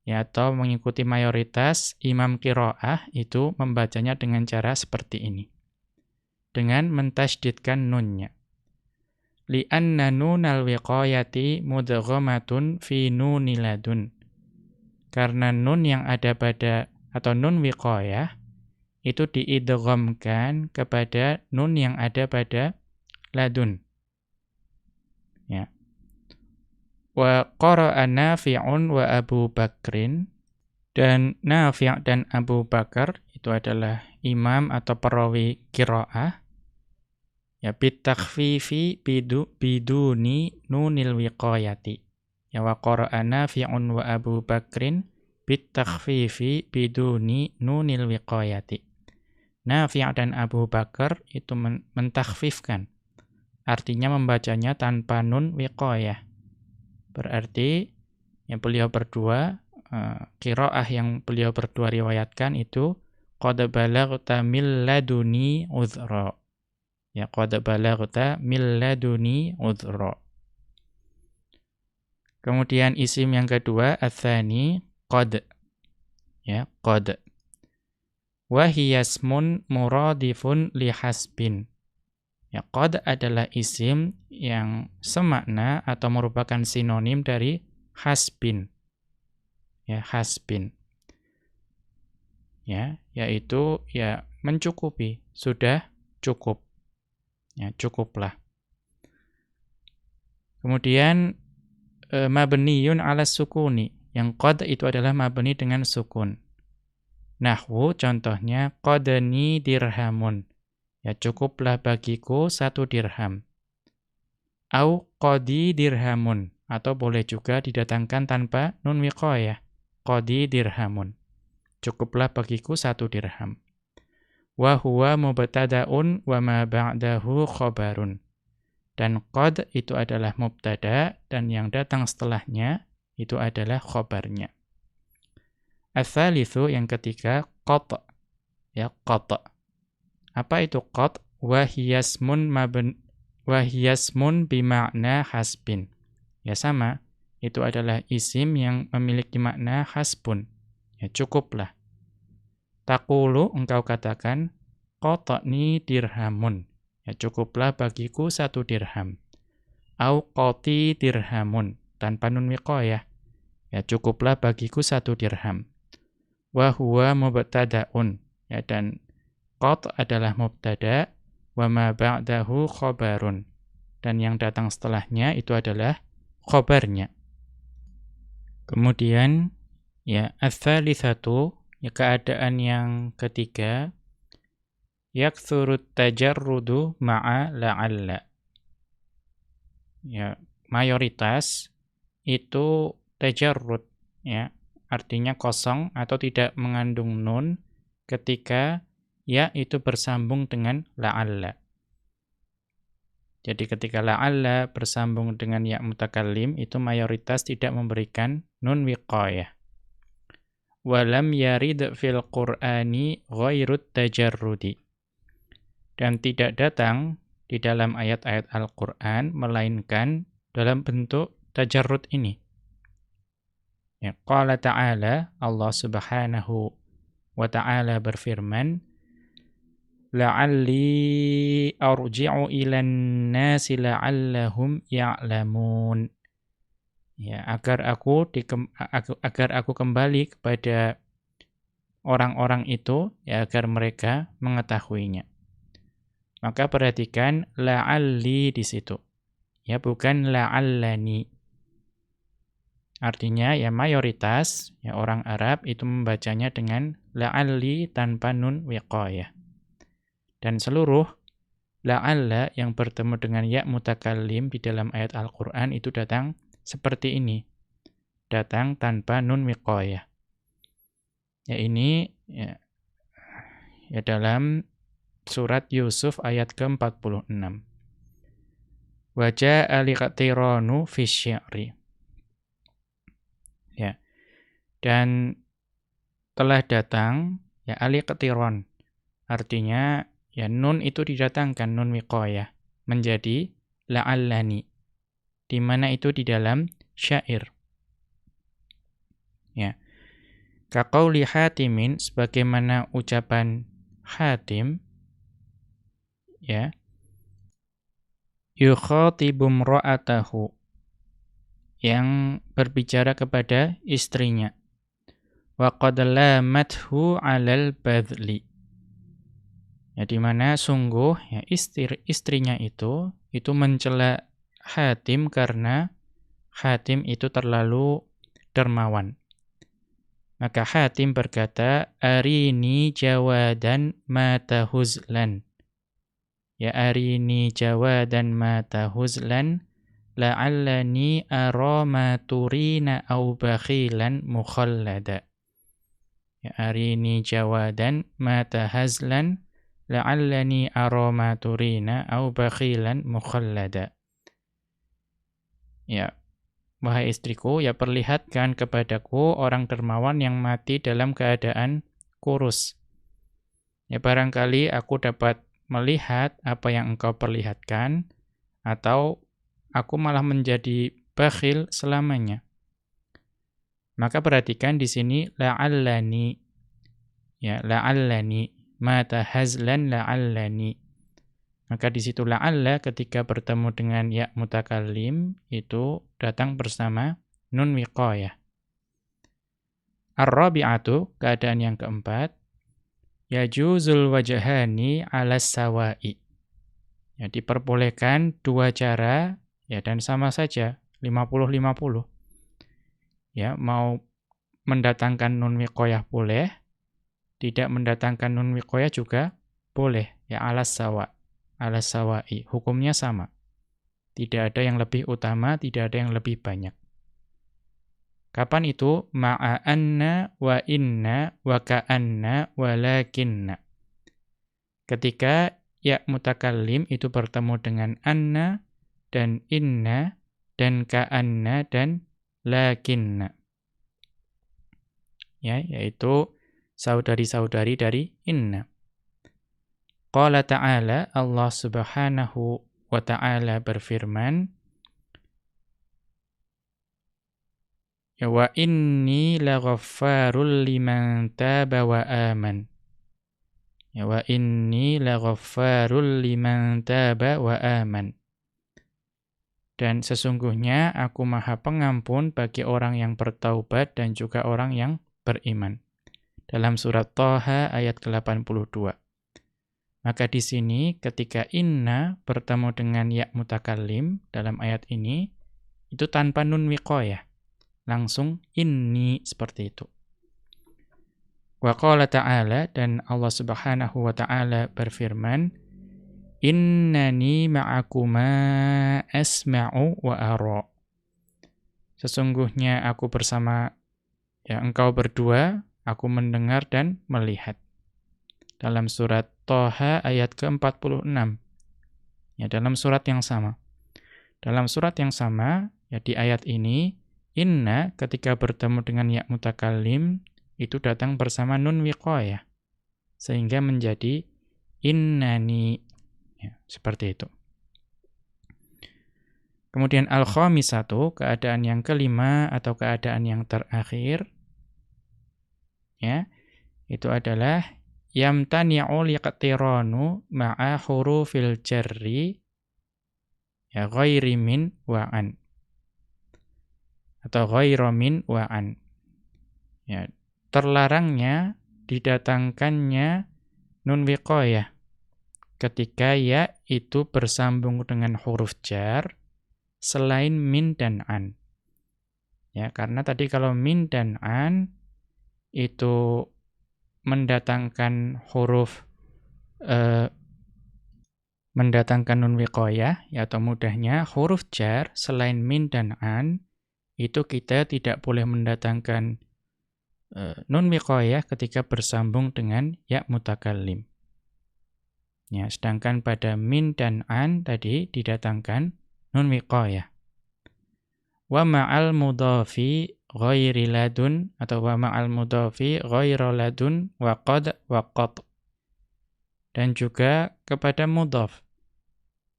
Ya atau mengikuti mayoritas imam qiraah itu membacanya dengan cara seperti ini. Dengan mentasydidkan nunnya li'anna nunal wiqayati mudghamatun fi nuniladun karena nun yang ada pada atau nun wiqayah itu diidghamkan kepada nun yang ada pada ladun. Ya. Wa qara'a Nafi'un wa Abu Bakrin dan Nafi' dan Abu Bakar itu adalah imam atau perawi qiraah ya bitakhfifi bidu biduni nunil wiqayati Ya wa qara'a Nafi'un wa Abu Bakrin bitakhfifi biduni nunil wiqayati. Nafi' dan Abu Bakar itu men mentakhfifkan. Artinya membacanya tanpa nun wiqayah. Berarti yang beliau berdua uh, qiraah yang beliau berdua riwayatkan itu qad balaghta min laduni uzra. Ya qad balaghta min laduni uzra. Kemudian isim yang kedua atsani qad. Ya, qad. Wa hiyasmun muradifun li hasbin. Ya, qad adalah isim yang semakna atau merupakan sinonim dari hasbin. Ya, hasbin. Ya, yaitu ya mencukupi, sudah cukup. Ya, cukuplah. Kemudian e, mabniyun ala sukuni. Yang qad itu adalah mabni dengan sukun. Nahwu contohnya qadani dirhamun. Ya cukuplah bagiku satu dirham. Au qadi dirhamun. Atau boleh juga didatangkan tanpa nun wiqayah. Qadi dirhamun. Cukuplah bagiku satu dirham. Wa huwa mubtada'un wa ma ba'dahu khabarun. Dan qad itu adalah mubtada dan yang datang setelahnya itu adalah khobarnya. Ats-tsalitsu yang ketiga qat. Ya, qat. Apa itu qat? Wahiyasmun mabn wahiyasmun bimakna hasbin. Ya sama, itu adalah isim yang memiliki makna hasbun. Ya cukuplah. Takulu engkau katakan qatani dirhamun. Ya cukuplah bagiku satu dirham. Au qati dirhamun tanpa nun wiqayah. Ya cukuplah bagiku satu dirham wa huwa mubtada'un ya dan qat adalah mubtada wa ma ba'dahu khabarun dan yang datang setelahnya itu adalah khabarnya kemudian ya ats-tsalitsatu ya keadaan yang ketiga yakthurut tajarrudu ma'a la'alla ya mayoritas itu tajarrud ya artinya kosong atau tidak mengandung nun ketika ya itu bersambung dengan la'alla. Jadi ketika la'alla bersambung dengan ya mutakallim itu mayoritas tidak memberikan nun wiqayah. Walam yarid fil Qur'ani ghairut tajarrudi. Dan tidak datang di dalam ayat-ayat Al-Qur'an melainkan dalam bentuk tajarrud ini. Ya, qala ta'ala Allah Subhanahu wa ta'ala berfirman la'alli arji'u ilan nasi la'allahum ya'lamun ya agar aku agar aku kembali kepada orang-orang itu ya agar mereka mengetahuinya. Maka perhatikan la'alli di situ. Ya bukan la'allani. Artinya ya mayoritas ya orang Arab itu membacanya dengan la'alli tanpa nun wiqayah. Dan seluruh la'alla yang bertemu dengan ya mutakallim di dalam ayat Al-Qur'an itu datang seperti ini. Datang tanpa nun wiqayah. Ya ini ya, ya dalam surat Yusuf ayat ke-46. Wajah aliqatiranu fi syi'ri ya. Dan telah datang ya ali ketiron. Artinya ya nun itu didatangkan nun wiqayah menjadi la'allani. Di mana itu di dalam syair. Ya. Kaqauli Hatimin sebagaimana ucapan Hatim ya yukhatibum ra'atahu yang berbicara kepada istrinya. Wa qad lamathu 'alal badli. Ya di mana sungguh ya istri istrinya itu itu mencela Hatim karena Hatim itu terlalu dermawan. Maka Hatim berkata, "Arini jawadan mata huzlan." Ya arini jawadan mata huzlan la'allani ara ma turina au bakhilan mukhallada. Ya arini jawadan ma tahazlan la'allani ara ma turina au bakhilan mukhallada. Ya, wahai istriku, ya perlihatkan kepadaku orang dermawan yang mati dalam keadaan kurus. Ya barangkali aku dapat melihat apa yang engkau perlihatkan atau aku malah menjadi bakhil selamanya. Maka perhatikan di sini la'allani ya la'allani mata hazlan la'allani. Maka di situ la'alla ketika bertemu dengan ya mutakallim itu datang bersama nun wiqayah. Ar-rabi'atu, keadaan yang keempat, yajuzul wajhani 'ala sawa'i. Ya diperbolehkan dua cara Ya, dan sama saja 50-50. Ya, mau mendatangkan nun wiqayah boleh, tidak mendatangkan nun wiqayah juga boleh. ya alas sawa, alas sawai, hukumnya sama. Tidak ada yang lebih utama, tidak ada yang lebih banyak. Kapan itu? Ma'anna wa inna wa ka'anna walakinna. Ketika ya mutakallim itu bertemu dengan anna dan inna dan ka'anna dan lakinna. Ya, yaitu saudari-saudari dari inna. Qala ta'ala Allah Subhanahu wa ta'ala berfirman Ya wa inni laghaffarul liman taba wa aman. Ya wa inni laghaffarul liman taba wa aman. Dan sesungguhnya aku maha pengampun bagi orang yang bertaubat dan juga orang yang beriman. Dalam surat Toha ayat ke-82. Maka di sini ketika inna bertemu dengan ya mutakallim dalam ayat ini, itu tanpa nun wiqoyah. Langsung inni seperti itu. Wa qala ta'ala dan Allah Subhanahu wa taala berfirman, "Innani ma'akuma asma'u wa ara." Sesungguhnya aku bersama ya engkau berdua, aku mendengar dan melihat. Dalam surat Toha ayat ke-46. Ya, dalam surat yang sama. Dalam surat yang sama, ya di ayat ini, inna ketika bertemu dengan ya mutakallim, itu datang bersama nun wiqayah. Sehingga menjadi innani. Ya, seperti itu. Kemudian al-khamisatu, keadaan yang kelima atau keadaan yang terakhir, ya, itu adalah yamtani'u liqtiranu ma'a hurufil jarri ya ghairi min wa an. Atau ghairu min wa an. Ya terlarangnya didatangkannya nun wiqayah. Ketika ya itu bersambung dengan huruf jar selain min dan an. Ya karena tadi kalau min dan an itu mendatangkan huruf uh, mendatangkan nun wiqayah ya atau mudahnya huruf jar selain min dan an itu kita tidak boleh mendatangkan uh, nun wiqayah ketika bersambung dengan ya mutakallim. Ya, sedangkan pada min dan an tadi didatangkan nun wiqayah. Wa ma'al mudhafi ghairi ladun atau wa ma'al mudhafi ghairu ladun wa qad wa qad. Dan juga kepada mudhaf.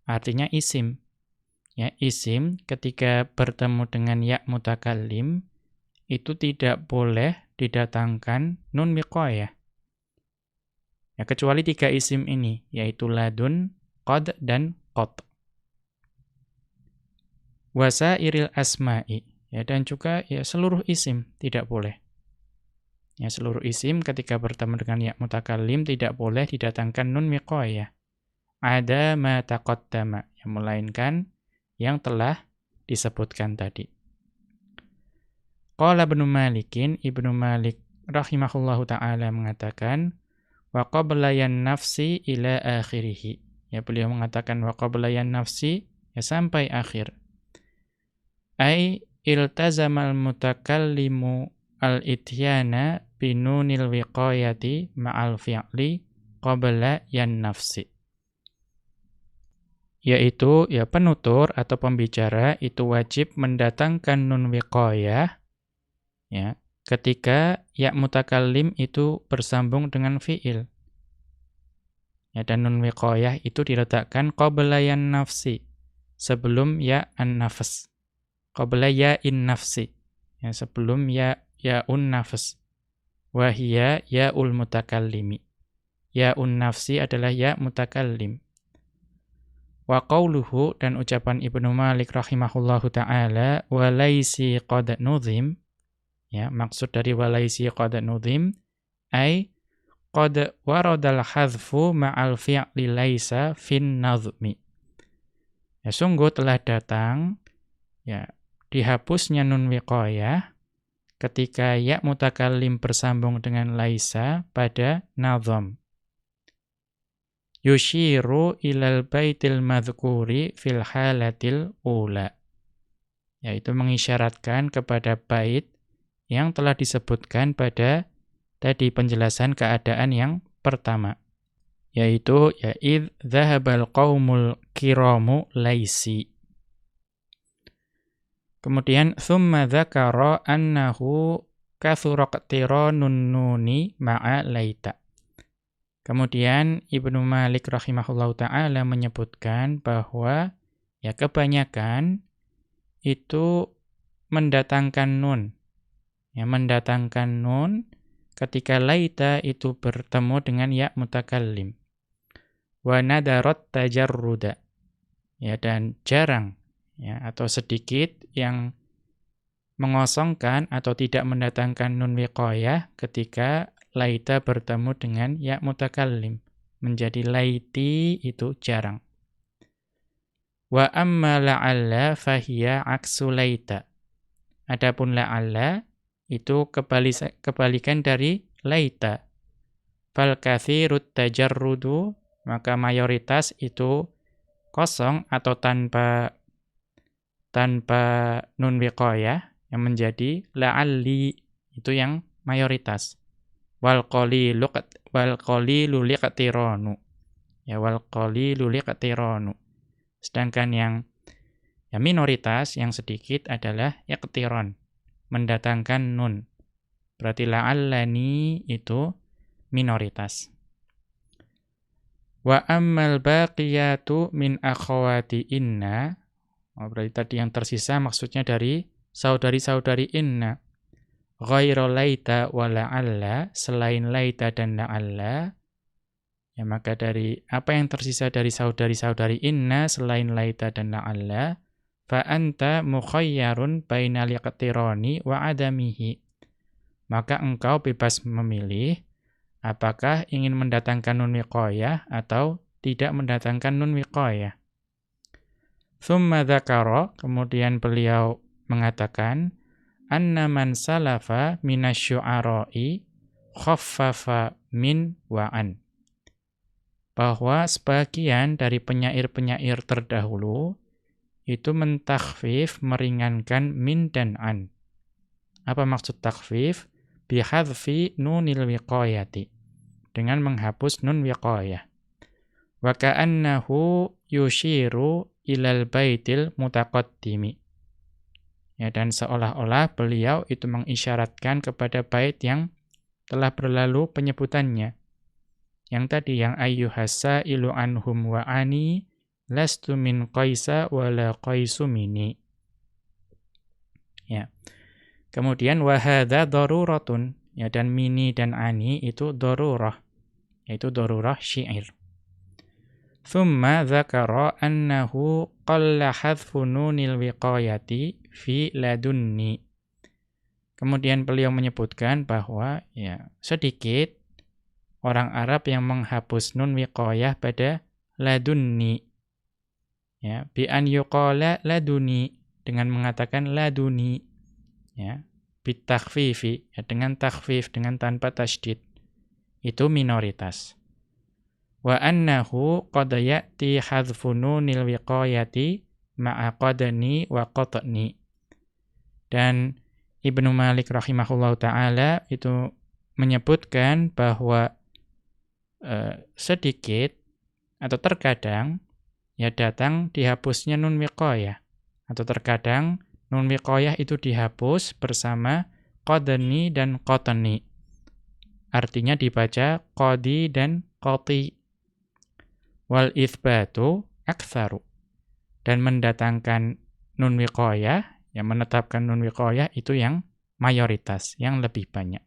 Artinya isim. Ya, isim ketika bertemu dengan ya mutakallim itu tidak boleh didatangkan nun miqayah. Ya, kecuali tiga isim ini, yaitu ladun, qad, dan qad. Wasairil asma'i Ya, dan juga ya seluruh isim tidak boleh. Ya, seluruh isim ketika bertemu dengan ya mutakallim tidak boleh didatangkan nun miqayah. Ada ma taqaddama, yang melainkan yang telah disebutkan tadi. Qala Ibnu Malikin, Ibnu Malik rahimahullahu taala mengatakan wa qabla nafsi ila akhirih. Ya beliau mengatakan wa qabla nafsi ya sampai akhir. Ai iltazamal mutakallimu al-ityana binunil wiqayati ma'al fi'li qabla yan nafsi. Yaitu ya penutur atau pembicara itu wajib mendatangkan nun wiqayah ya ketika ya mutakallim itu bersambung dengan fi'il. Ya dan nun wiqayah itu diletakkan qabla yan nafsi sebelum ya an-nafs qabla in nafsi. Ya, sebelum ya un nafs. Wa hiya ul mutakallimi. un nafsi adalah ya mutakallim. Wa qawluhu dan ucapan Ibnu Malik rahimahullahu taala wa laisi qad nudhim. Ya, maksud dari wa laisi qad nudhim ai qad waradal hadfu ma'al fi'li laisa fin nadhmi. Ya, sungguh telah datang ya dihapusnya nun wiqayah ketika ya mutakallim bersambung dengan laisa pada nazam. yushiru ilal baitil madhkuri fil halatil ula. Yaitu mengisyaratkan kepada bait yang telah disebutkan pada tadi penjelasan keadaan yang pertama. Yaitu ya id dhahabal qaumul kiramu laisi. Kemudian thumma dzakara annahu kathura nuni ma'a laita. Kemudian Ibnu Malik rahimahullahu taala menyebutkan bahwa ya kebanyakan itu mendatangkan nun. Ya mendatangkan nun ketika laita itu bertemu dengan ya mutakallim. Wa nadarat tajarruda. Ya dan jarang ya atau sedikit yang mengosongkan atau tidak mendatangkan nun wiqayah ketika laita bertemu dengan ya mutakallim. Menjadi laiti itu jarang. Wa amma la'alla fahiya aksu laita. Adapun la'alla itu kebalikan dari laita. Fal kathirut tajarrudu, maka mayoritas itu kosong atau tanpa tanpa nun wiqayah yang menjadi la'alli itu yang mayoritas. Wal qalilu wal qalilu liqtiranu. Ya wal qalilu liqtiranu. Sedangkan yang ya minoritas yang sedikit adalah iqtiran, mendatangkan nun. Berarti la'allani itu minoritas. Wa ammal baqiyatu min akhawati inna Oh, berarti tadi yang tersisa maksudnya dari saudari-saudari inna. Ghairu laita wa la'alla, selain laita dan la'alla. Ya, maka dari apa yang tersisa dari saudari-saudari inna selain laita dan la'alla, fa anta mukhayyarun baina liqtirani wa adamihi. Maka engkau bebas memilih apakah ingin mendatangkan nun wiqayah atau tidak mendatangkan nun wiqayah. Thumma dzakara, kemudian beliau mengatakan, anna man salafa minasyu'ara'i khaffafa min wa'an. Bahwa sebagian dari penyair-penyair terdahulu itu mentakhfif, meringankan min dan an. Apa maksud takhfif? Bihadfi nunil wiqayati. Dengan menghapus nun wiqayah. Wa ka'annahu yushiru ilal baitil mutaqaddimi. Ya, dan seolah-olah beliau itu mengisyaratkan kepada bait yang telah berlalu penyebutannya. Yang tadi yang ayyuhasa ilu anhum wa ani lastu min qaisa wala qaisu mini. Ya. Kemudian wahada daruratun. Ya, dan mini dan ani itu darurah. Yaitu darurah syair. Thumma dzakara annahu qalla hadfu nunil wiqayati fi ladunni. Kemudian beliau menyebutkan bahwa ya sedikit orang Arab yang menghapus nun wiqayah pada ladunni. Ya, bi an yuqala laduni dengan mengatakan laduni. Ya, bitakhfifi ya dengan takhfif dengan tanpa tasydid. Itu minoritas wa annahu qad ya'ti hadfu nunil wiqayati ma'a qadani wa qatni. Dan Ibnu Malik rahimahullahu taala itu menyebutkan bahwa e, sedikit atau terkadang ya datang dihapusnya nun wiqayah atau terkadang nun wiqayah itu dihapus bersama qadani dan qatni. Artinya dibaca qadi dan qati wal itsbatu aktsaru. Dan mendatangkan nun wiqayah yang menetapkan nun wiqayah itu yang mayoritas yang lebih banyak.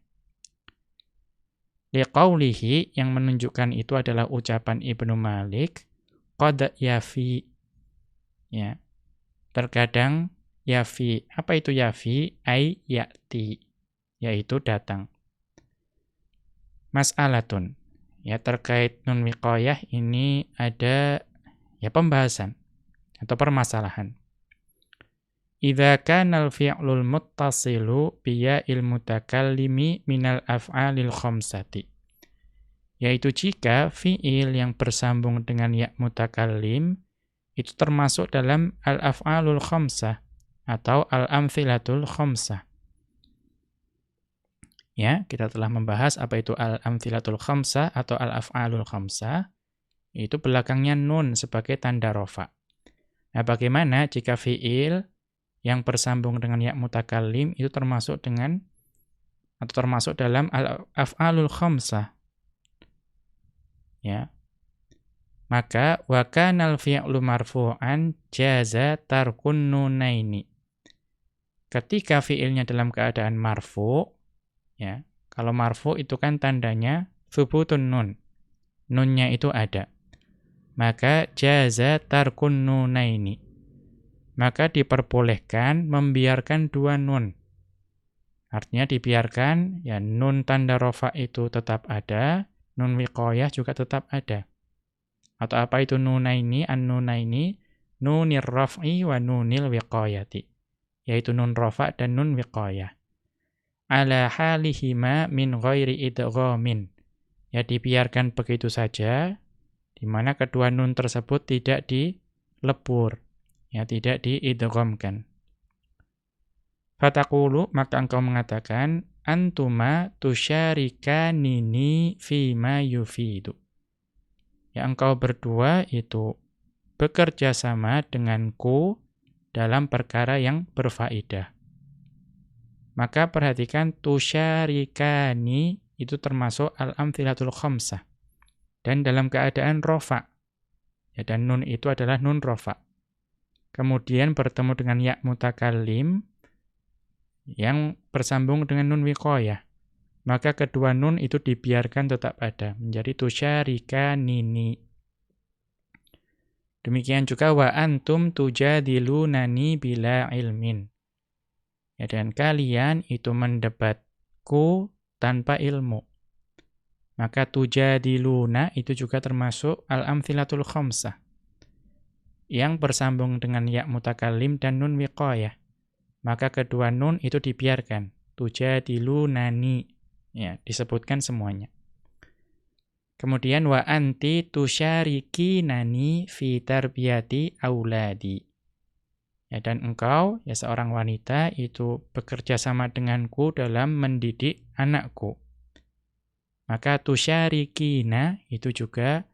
Liqaulihi yang menunjukkan itu adalah ucapan Ibnu Malik qad yafi ya. Terkadang yafi apa itu yafi? Ai yati yaitu datang. Mas'alatun ya terkait nun wiqayah ini ada ya pembahasan atau permasalahan. Idza kana al-fi'lul muttasilu biya il mutakallimi minal af'alil khamsati. Yaitu jika fi'il yang bersambung dengan ya mutakallim itu termasuk dalam al-af'alul khamsah atau al-amthilatul khamsah. Ya, kita telah membahas apa itu al-amthilatul khamsah atau al-af'alul khamsah. Itu belakangnya nun sebagai tanda rofa. Nah, bagaimana jika fi'il yang bersambung dengan ya mutakallim itu termasuk dengan atau termasuk dalam al-af'alul khamsah ya maka wa kanal fi'lu marfu'an jaza tarkun nunaini ketika fi'ilnya dalam keadaan marfu ya kalau marfu itu kan tandanya thubutun nun nunnya itu ada maka jaza tarkun nunaini maka diperbolehkan membiarkan dua nun artinya dibiarkan ya nun tanda rofa itu tetap ada Nun wiqayah juga tetap ada. Atau apa itu nunaini, an-nunaini, nunir raf'i wa nunil wiqayati. Yaitu nun rafa dan nun wiqayah. Ala halihima min ghairi idghamin. Ya dibiarkan begitu saja, di mana kedua nun tersebut tidak dilebur, ya tidak diidghamkan. Fatakulu maka engkau mengatakan antuma tusyarikanini fima yufidu. Ya engkau berdua itu bekerja sama denganku dalam perkara yang berfaedah. Maka perhatikan tusyarikani itu termasuk al-amthilatul khamsah. Dan dalam keadaan rofa. Ya, dan nun itu adalah nun rofa. Kemudian bertemu dengan ya mutakallim yang bersambung dengan nun wiqayah. Maka kedua nun itu dibiarkan tetap ada. Menjadi tusyarika nini. Demikian juga wa antum tujadilunani bila ilmin. Ya, dan kalian itu mendebatku tanpa ilmu. Maka tujadiluna itu juga termasuk al-amthilatul khamsah. Yang bersambung dengan ya mutakalim dan nun wiqayah maka kedua nun itu dibiarkan. Tujadilunani. Ya, disebutkan semuanya. Kemudian wa anti tusyarikinani fi tarbiyati auladi. Ya, dan engkau, ya seorang wanita, itu bekerja sama denganku dalam mendidik anakku. Maka tusyarikina itu juga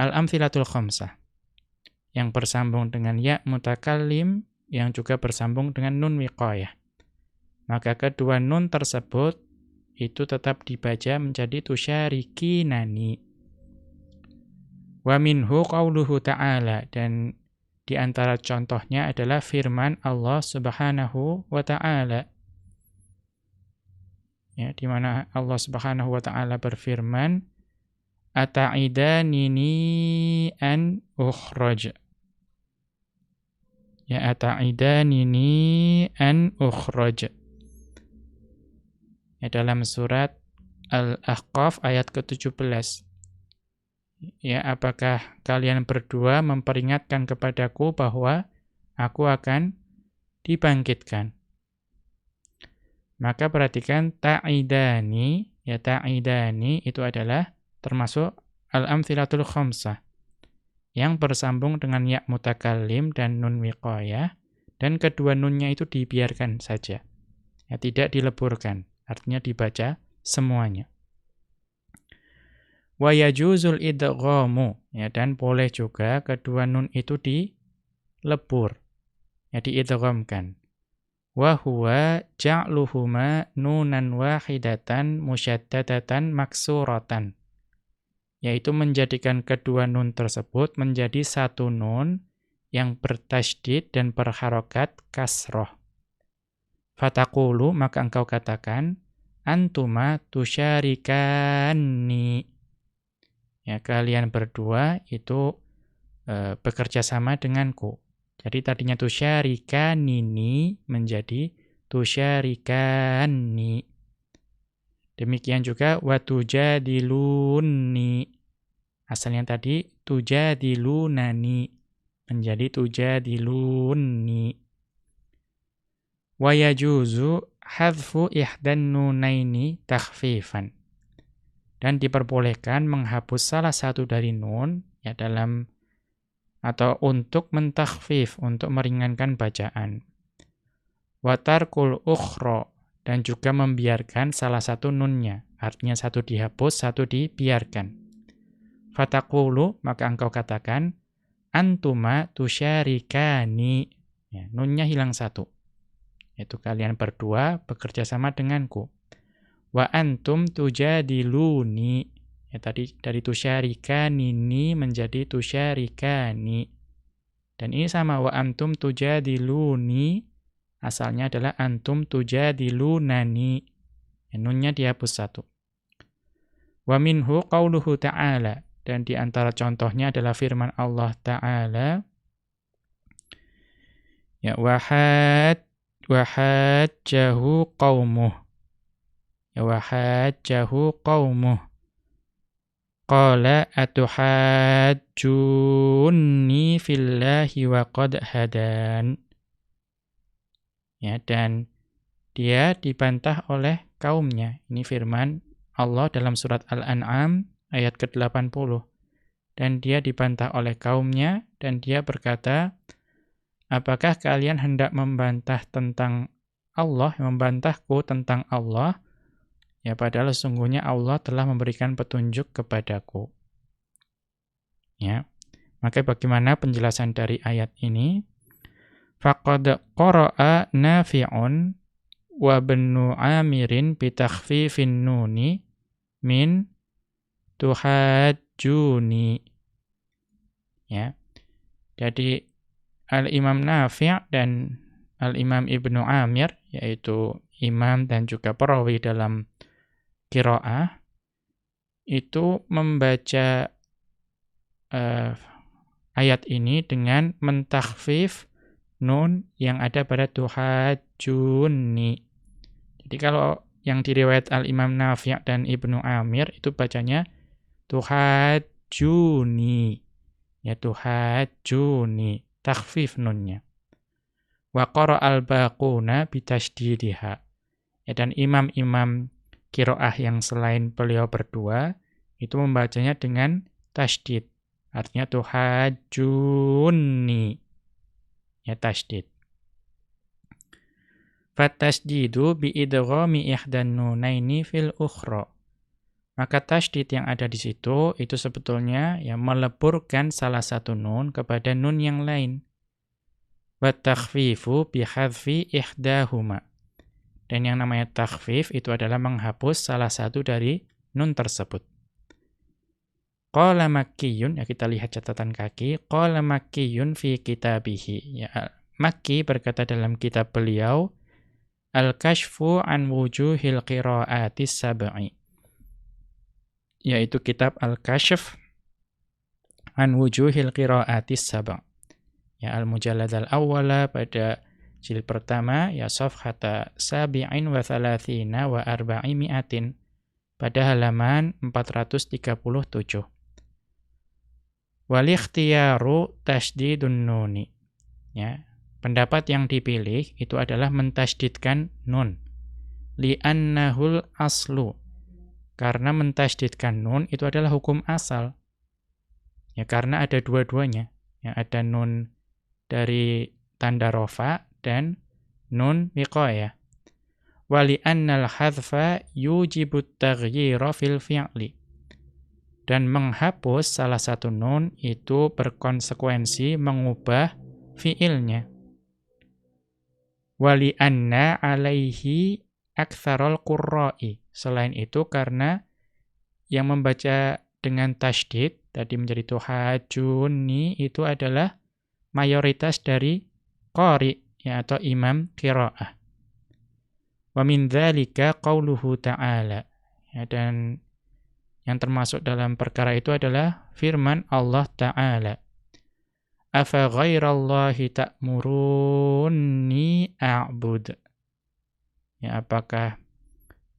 al-amthilatul khamsah. Yang bersambung dengan ya mutakallim yang juga bersambung dengan nun wiqayah. Maka kedua nun tersebut itu tetap dibaca menjadi tusyarikinani. Wa minhu qauluhu ta'ala dan di antara contohnya adalah firman Allah Subhanahu wa taala. Ya, di mana Allah Subhanahu wa taala berfirman, "Ata'idanini an ukhraj." ya ata'idanini an ukhraj. Ya dalam surat Al-Ahqaf ayat ke-17. Ya, apakah kalian berdua memperingatkan kepadaku bahwa aku akan dibangkitkan? Maka perhatikan ta'idani, ya ta'idani itu adalah termasuk al-amthilatul khamsah yang bersambung dengan ya mutakallim dan nun wiqayah dan kedua nunnya itu dibiarkan saja. Ya, tidak dileburkan, artinya dibaca semuanya. Wa yajuzul idghamu ya dan boleh juga kedua nun itu dilebur. Ya diidghamkan. Wa huwa ja'luhuma nunan wahidatan musyaddadatan maksuratan yaitu menjadikan kedua nun tersebut menjadi satu nun yang bertasydid dan berharokat kasroh. Fatakulu, maka engkau katakan, antuma tusyarikani. Ya, kalian berdua itu e, bekerja sama denganku. Jadi tadinya tusyarikanini menjadi tusyarikani. Demikian juga watujadiluni. Asalnya tadi tujadilunani menjadi tujadiluni. Wa yajuzu hadfu ihdan nunaini takhfifan. Dan diperbolehkan menghapus salah satu dari nun ya dalam atau untuk mentakhfif untuk meringankan bacaan. Watarkul ukhra dan juga membiarkan salah satu nunnya, artinya satu dihapus, satu dibiarkan. Fatakulu maka engkau katakan antuma tusyarikani. Ya, nunnya hilang satu. Yaitu kalian berdua bekerja sama denganku wa antum tujadiluni. Ya tadi dari tusyarikani ini menjadi tusyarikani. Dan ini sama wa antum tujadiluni. Asalnya adalah antum tujadilunani. Ya, nunnya dihapus satu. Wa minhu qauluhu ta'ala. Dan di antara contohnya adalah firman Allah taala. Ya wahad wahajjahu qaumuh wa hajjahu qaumuh qala atuhajjunni fillahi wa qad hadan ya dan dia dibantah oleh kaumnya. Ini firman Allah dalam surat Al-An'am ayat ke-80 dan dia dibantah oleh kaumnya dan dia berkata apakah kalian hendak membantah tentang Allah membantahku tentang Allah Ya padahal sesungguhnya Allah telah memberikan petunjuk kepadaku. Ya. Maka bagaimana penjelasan dari ayat ini? Faqad qara'a Nafi'un wa Ibnu Amirin bi takhfifin nuni min tuhajjuni. Ya. Jadi Al-Imam Nafi' dan Al-Imam Ibnu Amir yaitu imam dan juga perawi dalam kiroah itu membaca uh, ayat ini dengan mentakhfif nun yang ada pada tuhajuni. Jadi kalau yang diriwayat Al-Imam Nafi' dan Ibnu Amir itu bacanya tuhajuni. Ya tuhajuni, takhfif nunnya. Wa al baquna bitasdidiha. Ya dan imam-imam kiroah yang selain beliau berdua, itu membacanya dengan tasdid. Artinya tuhajuni. Ya tasdid. Fatasdidu bi'idghami ihdan nunaini fil ukhra. Maka tasdid yang ada di situ itu sebetulnya ya meleburkan salah satu nun kepada nun yang lain. Wa takhfifu bihadfi ihdahuma. Dan yang namanya takhfif itu adalah menghapus salah satu dari nun tersebut. Qala makkiyun, ya kita lihat catatan kaki. Qala makkiyun fi kitabihi. Ya, Makki berkata dalam kitab beliau, Al-Kashfu an wujuhil qira'atis sab'i. Yaitu kitab Al-Kashf an wujuhil qira'atis sab'i. Ya, Al-Mujallad al-awwala pada Jilid pertama ya safhata sabi'in wa thalathina wa arba'i mi'atin pada halaman 437. Wal ikhtiyaru tasdidun nuni. Ya, pendapat yang dipilih itu adalah mentasdidkan nun. Li'annahul aslu. Karena mentasdidkan nun itu adalah hukum asal. Ya, karena ada dua-duanya. Ya, ada nun dari tanda rofa dan nun wiqayah. Wali annal hadfa yujibut taghyira fil fi'li. Dan menghapus salah satu nun itu berkonsekuensi mengubah fi'ilnya. Wali anna alaihi aktsarul qurra'i. Selain itu karena yang membaca dengan tasydid tadi menjadi tuhajuni itu adalah mayoritas dari qari ya atau imam qiraah. Wa min dzalika qauluhu ta'ala. Ya dan yang termasuk dalam perkara itu adalah firman Allah taala. Afa ghairallahi ta'muruni a'bud. Ya apakah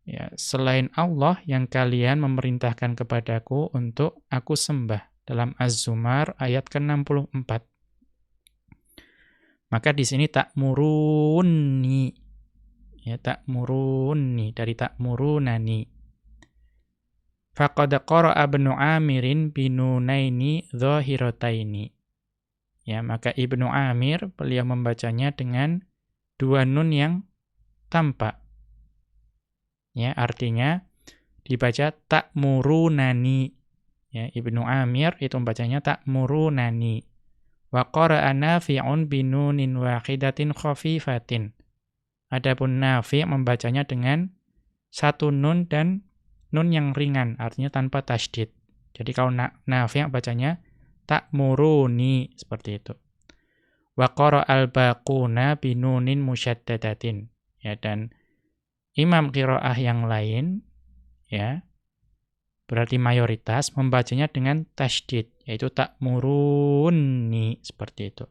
ya selain Allah yang kalian memerintahkan kepadaku untuk aku sembah dalam Az-Zumar ayat ke-64. Maka di sini tak muruni. Ya, tak muruni dari tak murunani. Faqad qara'a Ibnu Amirin binunaini dhahirataini. Ya, maka Ibnu Amir beliau membacanya dengan dua nun yang tampak. Ya, artinya dibaca ta'murunani. Ya, Ibnu Amir itu membacanya ta'murunani. Wa qara'a Nafi'un binunin wahidatin khafifatin. Adapun Nafi' membacanya dengan satu nun dan nun yang ringan, artinya tanpa tasdid. Jadi kalau na Nafi' bacanya tak muruni seperti itu. Wa al-baquna binunin musyaddadatin. Ya dan imam qiraah yang lain ya berarti mayoritas membacanya dengan tasdid yaitu tak muruni seperti itu.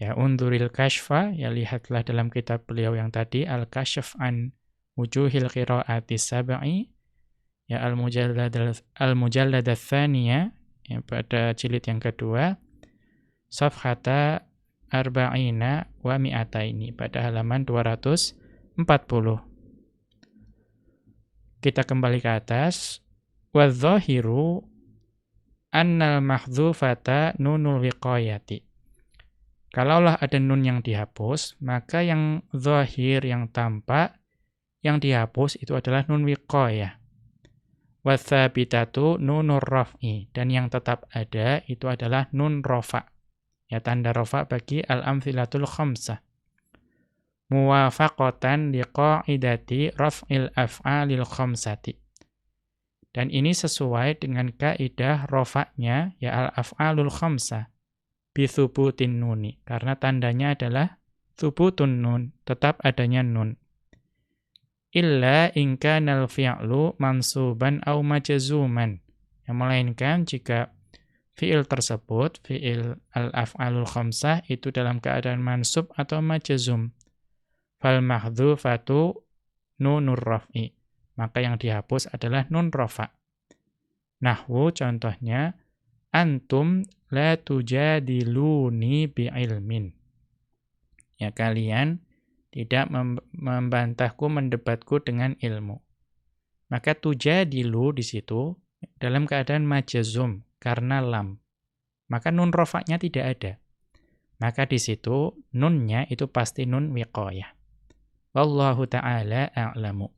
Ya unduril kashfa ya lihatlah dalam kitab beliau yang tadi al-kashf an wujuhil qiraati sab'i ya al-mujallad al-mujallad ya pada jilid yang kedua safhata arba'ina wa mi'ataini pada halaman 240 kita kembali ke atas wa dhahiru annal mahdzufata nunul wiqayati kalaulah ada nun yang dihapus maka yang zahir yang tampak yang dihapus itu adalah nun wiqayah Watsabitatu nunur raf'i. Dan yang tetap ada itu adalah nun rofa. Ya, tanda rofa bagi al-amthilatul khamsah. Muwafaqatan liqa'idati raf'il af'alil khamsati. Dan ini sesuai dengan kaidah rofaknya, ya al-af'alul khamsah. Bithubutin nuni. Karena tandanya adalah thubutun nun. Tetap adanya nun illa in kana al-fi'lu mansuban aw majzuman. Yang melainkan jika fi'il tersebut, fi'il al-af'alul khamsah itu dalam keadaan mansub atau majzum. Fal mahdhufatu nunur raf'i. Maka yang dihapus adalah nun rafa. Nahwu contohnya antum la tujadiluni bi'ilmin. Ya kalian tidak membantahku, mendebatku dengan ilmu. Maka tujadilu di situ dalam keadaan majazum karena lam. Maka nun rofaknya tidak ada. Maka di situ nunnya itu pasti nun wiqayah. Wallahu ta'ala a'lamu.